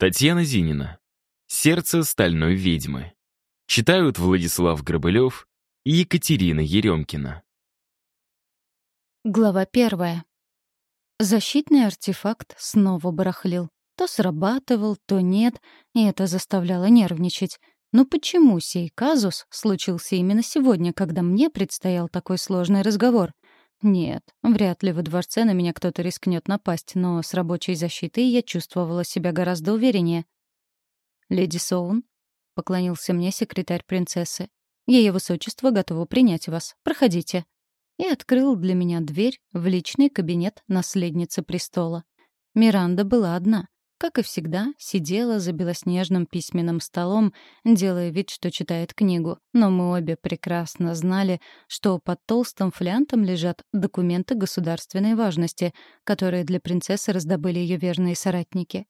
Татьяна Зинина. «Сердце стальной ведьмы». Читают Владислав Грабылев и Екатерина Еремкина. Глава первая. Защитный артефакт снова барахлил. То срабатывал, то нет, и это заставляло нервничать. Но почему сей казус случился именно сегодня, когда мне предстоял такой сложный разговор? Нет, вряд ли во дворце на меня кто-то рискнет напасть, но с рабочей защитой я чувствовала себя гораздо увереннее. «Леди Соун», — поклонился мне секретарь принцессы, — «Ее высочество готово принять вас. Проходите». И открыл для меня дверь в личный кабинет наследницы престола. Миранда была одна как и всегда, сидела за белоснежным письменным столом, делая вид, что читает книгу. Но мы обе прекрасно знали, что под толстым флянтом лежат документы государственной важности, которые для принцессы раздобыли ее верные соратники.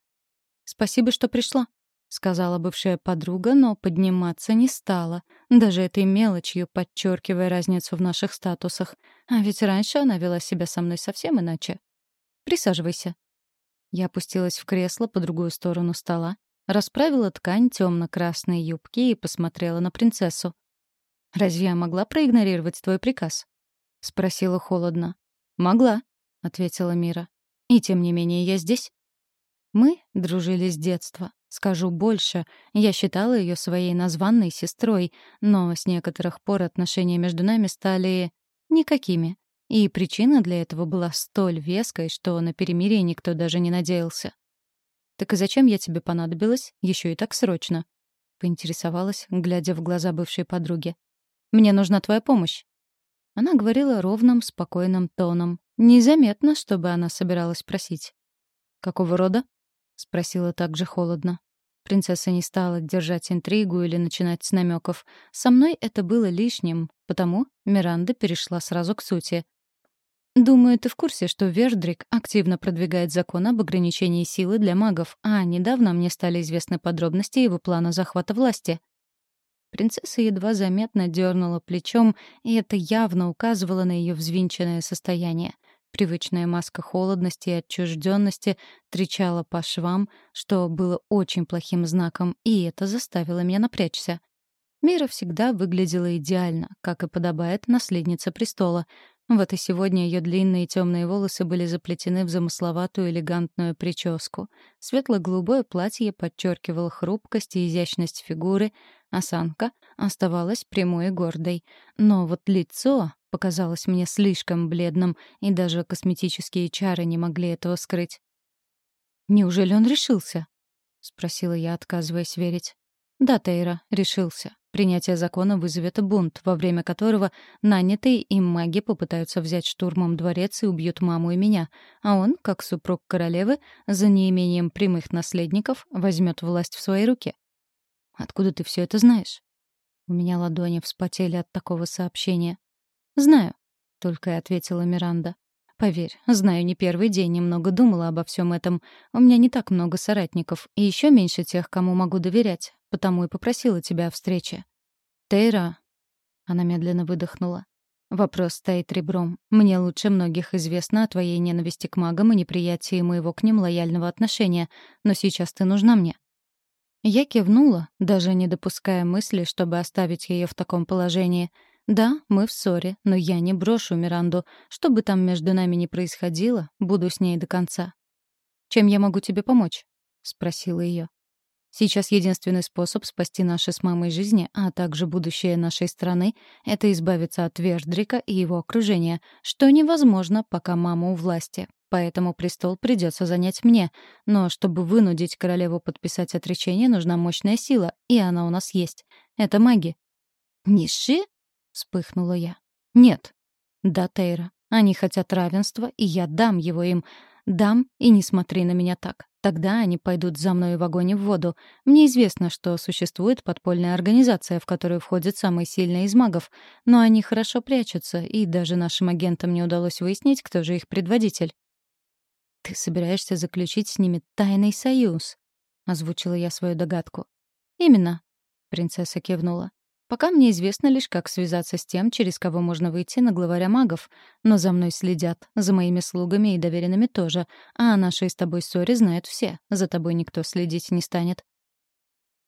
«Спасибо, что пришла», — сказала бывшая подруга, но подниматься не стала, даже этой мелочью подчеркивая разницу в наших статусах. А ведь раньше она вела себя со мной совсем иначе. «Присаживайся», я опустилась в кресло по другую сторону стола, расправила ткань темно-красной юбки и посмотрела на принцессу. «Разве я могла проигнорировать твой приказ?» — спросила холодно. «Могла», — ответила Мира. «И тем не менее я здесь». Мы дружили с детства. Скажу больше, я считала ее своей названной сестрой, но с некоторых пор отношения между нами стали никакими. И причина для этого была столь веской, что на перемирие никто даже не надеялся. «Так и зачем я тебе понадобилась? Еще и так срочно?» — поинтересовалась, глядя в глаза бывшей подруги. «Мне нужна твоя помощь». Она говорила ровным, спокойным тоном. Незаметно, чтобы она собиралась просить. «Какого рода?» — спросила также холодно. Принцесса не стала держать интригу или начинать с намеков. Со мной это было лишним, потому Миранда перешла сразу к сути. Думаю, ты в курсе, что Вердрик активно продвигает закон об ограничении силы для магов, а недавно мне стали известны подробности его плана захвата власти. Принцесса едва заметно дернула плечом, и это явно указывало на ее взвинченное состояние. Привычная маска холодности и отчужденности трещала по швам, что было очень плохим знаком, и это заставило меня напрячься. Мира всегда выглядела идеально, как и подобает наследнице престола, вот и сегодня ее длинные темные волосы были заплетены в замысловатую элегантную прическу. Светло-голубое платье подчеркивало хрупкость и изящность фигуры, осанка оставалась прямой и гордой. Но вот лицо показалось мне слишком бледным, и даже косметические чары не могли этого скрыть. «Неужели он решился?» — спросила я, отказываясь верить. «Да, Тейра, решился. Принятие закона вызовет бунт, во время которого нанятые им маги попытаются взять штурмом дворец и убьют маму и меня, а он, как супруг королевы, за неимением прямых наследников, возьмет власть в свои руки. Откуда ты все это знаешь? У меня ладони вспотели от такого сообщения. Знаю, только и ответила Миранда. Поверь, знаю не первый день, немного думала обо всем этом. У меня не так много соратников, и еще меньше тех, кому могу доверять, потому и попросила тебя о встрече. Тейра. Она медленно выдохнула. Вопрос стоит ребром. Мне лучше многих известно о твоей ненависти к магам и неприятии моего к ним лояльного отношения, но сейчас ты нужна мне. Я кивнула, даже не допуская мысли, чтобы оставить ее в таком положении — да, мы в ссоре, но я не брошу Миранду. Что бы там между нами ни происходило, буду с ней до конца. «Чем я могу тебе помочь?» — спросила ее. Сейчас единственный способ спасти наши с мамой жизни, а также будущее нашей страны, это избавиться от Вердрика и его окружения, что невозможно, пока мама у власти. Поэтому престол придется занять мне. Но чтобы вынудить королеву подписать отречение, нужна мощная сила, и она у нас есть. Это маги. «Ниши?» вспыхнула я. «Нет». «Да, Тейра. Они хотят равенства, и я дам его им. Дам, и не смотри на меня так. Тогда они пойдут за мной в огонь и в воду. Мне известно, что существует подпольная организация, в которую входят самые сильные из магов, но они хорошо прячутся, и даже нашим агентам не удалось выяснить, кто же их предводитель. «Ты собираешься заключить с ними тайный союз?» — озвучила я свою догадку. «Именно», — принцесса кивнула. Пока мне известно лишь, как связаться с тем, через кого можно выйти на главаря магов. Но за мной следят, за моими слугами и доверенными тоже. А о нашей с тобой ссоре знают все. За тобой никто следить не станет.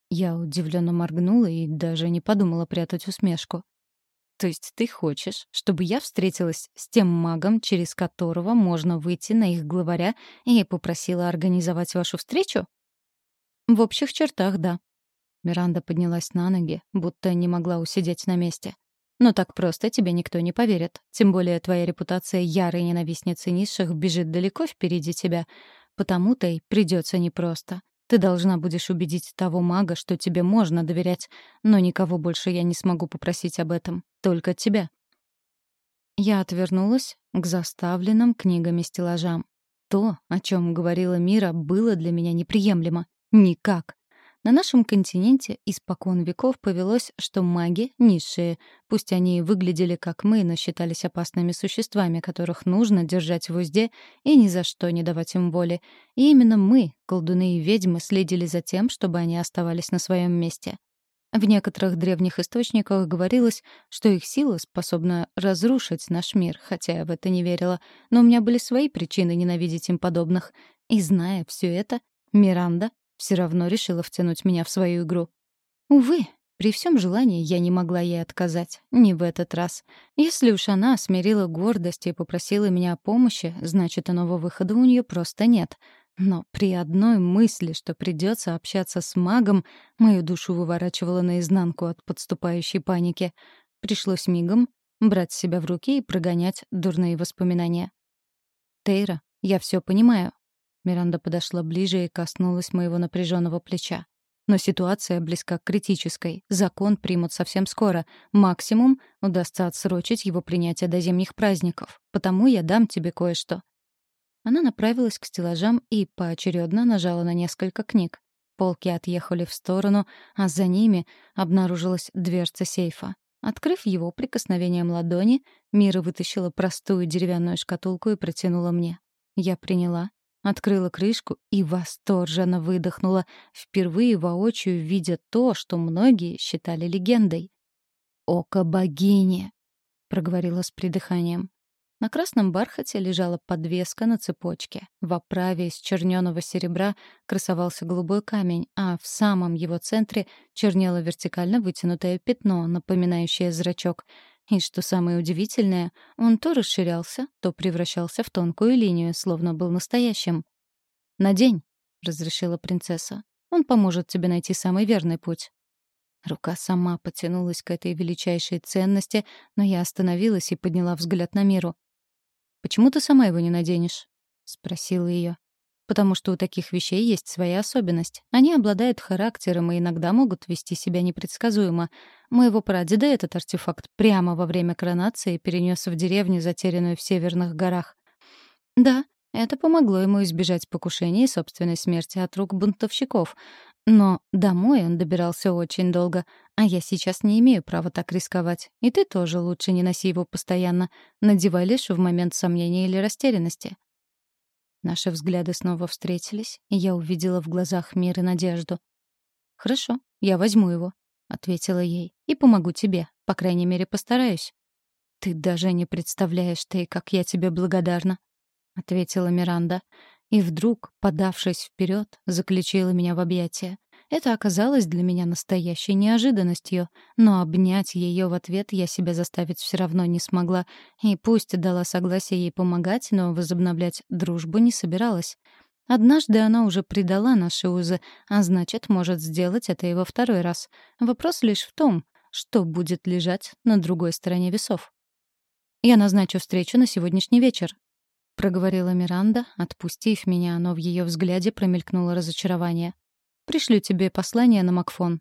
Я удивленно моргнула и даже не подумала прятать усмешку. То есть ты хочешь, чтобы я встретилась с тем магом, через которого можно выйти на их главаря, и попросила организовать вашу встречу? В общих чертах, да. Миранда поднялась на ноги, будто не могла усидеть на месте. Но так просто тебе никто не поверит. Тем более твоя репутация ярой ненавистницы низших бежит далеко впереди тебя. Потому-то и придется непросто. Ты должна будешь убедить того мага, что тебе можно доверять, но никого больше я не смогу попросить об этом. Только тебя». Я отвернулась к заставленным книгами стеллажам. То, о чем говорила Мира, было для меня неприемлемо. Никак. На нашем континенте испокон веков повелось, что маги — низшие. Пусть они выглядели как мы, но считались опасными существами, которых нужно держать в узде и ни за что не давать им воли. И именно мы, колдуны и ведьмы, следили за тем, чтобы они оставались на своем месте. В некоторых древних источниках говорилось, что их сила способна разрушить наш мир, хотя я в это не верила, но у меня были свои причины ненавидеть им подобных. И зная все это, Миранда все равно решила втянуть меня в свою игру. Увы, при всем желании я не могла ей отказать. Не в этот раз. Если уж она смирила гордость и попросила меня о помощи, значит, иного выхода у нее просто нет — но при одной мысли, что придется общаться с магом, мою душу выворачивало наизнанку от подступающей паники. Пришлось мигом брать себя в руки и прогонять дурные воспоминания. «Тейра, я все понимаю». Миранда подошла ближе и коснулась моего напряженного плеча. Но ситуация близка к критической. Закон примут совсем скоро. Максимум удастся отсрочить его принятие до зимних праздников. Потому я дам тебе кое-что. Она направилась к стеллажам и поочередно нажала на несколько книг. Полки отъехали в сторону, а за ними обнаружилась дверца сейфа. Открыв его прикосновением ладони, Мира вытащила простую деревянную шкатулку и протянула мне. Я приняла, открыла крышку и восторженно выдохнула, впервые воочию видя то, что многие считали легендой. «Око богини!» — проговорила с придыханием. На красном бархате лежала подвеска на цепочке. В оправе из черненого серебра красовался голубой камень, а в самом его центре чернело вертикально вытянутое пятно, напоминающее зрачок. И что самое удивительное, он то расширялся, то превращался в тонкую линию, словно был настоящим. «Надень», — разрешила принцесса. «Он поможет тебе найти самый верный путь». Рука сама потянулась к этой величайшей ценности, но я остановилась и подняла взгляд на миру. «Почему ты сама его не наденешь?» — спросила ее. «Потому что у таких вещей есть своя особенность. Они обладают характером и иногда могут вести себя непредсказуемо. Моего прадеда этот артефакт прямо во время коронации перенес в деревню, затерянную в северных горах. Да, это помогло ему избежать покушения и собственной смерти от рук бунтовщиков. Но домой он добирался очень долго, а я сейчас не имею права так рисковать. И ты тоже лучше не носи его постоянно. Надевай лишь в момент сомнения или растерянности. Наши взгляды снова встретились, и я увидела в глазах мир и надежду. «Хорошо, я возьму его», — ответила ей, — «и помогу тебе, по крайней мере, постараюсь». «Ты даже не представляешь, ты, как я тебе благодарна», — ответила Миранда и вдруг, подавшись вперед, заключила меня в объятия. Это оказалось для меня настоящей неожиданностью, но обнять ее в ответ я себя заставить все равно не смогла, и пусть дала согласие ей помогать, но возобновлять дружбу не собиралась. Однажды она уже предала наши узы, а значит, может сделать это и во второй раз. Вопрос лишь в том, что будет лежать на другой стороне весов. Я назначу встречу на сегодняшний вечер, проговорила Миранда, отпустив меня, но в ее взгляде промелькнуло разочарование. «Пришлю тебе послание на Макфон».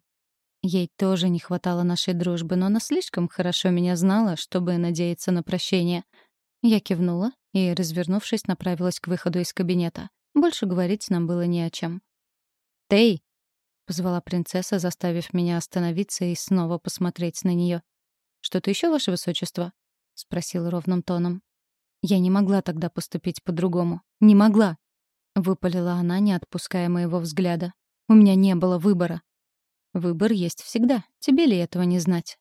Ей тоже не хватало нашей дружбы, но она слишком хорошо меня знала, чтобы надеяться на прощение. Я кивнула и, развернувшись, направилась к выходу из кабинета. Больше говорить нам было не о чем. «Тей!» — позвала принцесса, заставив меня остановиться и снова посмотреть на нее. «Что-то еще, ваше высочество?» — спросила ровным тоном. Я не могла тогда поступить по-другому. Не могла. Выпалила она, не отпуская моего взгляда. У меня не было выбора. Выбор есть всегда, тебе ли этого не знать?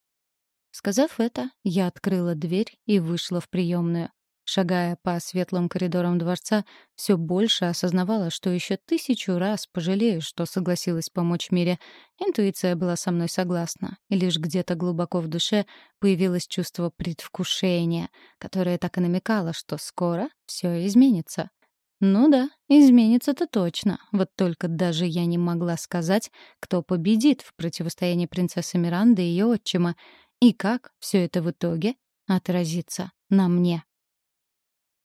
Сказав это, я открыла дверь и вышла в приемную. Шагая по светлым коридорам дворца, все больше осознавала, что еще тысячу раз пожалею, что согласилась помочь Мире. Интуиция была со мной согласна, и лишь где-то глубоко в душе появилось чувство предвкушения, которое так и намекало, что скоро все изменится. Ну да, изменится-то точно. Вот только даже я не могла сказать, кто победит в противостоянии принцессы Миранды и ее отчима, и как все это в итоге отразится на мне.